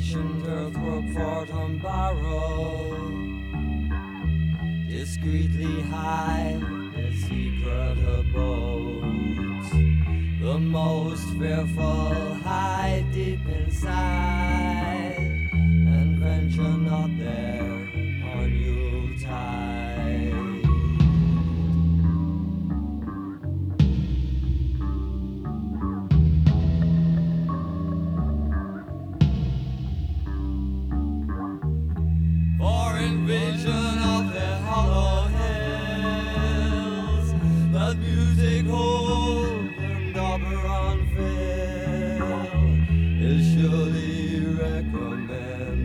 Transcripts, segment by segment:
ancient earthwork fort on barrow. Discreetly hide the secret abodes. The most fearful hide deep inside that music opened Oberon Phil is surely recommended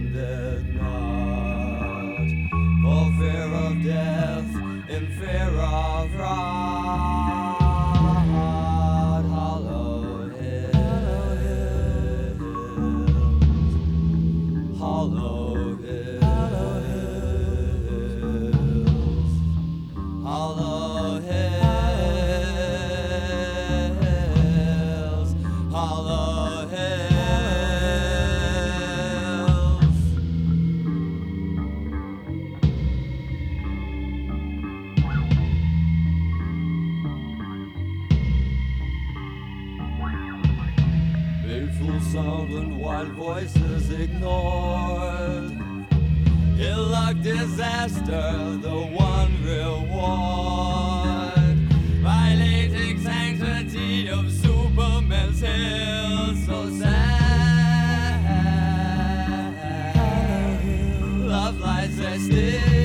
sound and wild voices ignored. Ill luck, disaster, the one reward. Love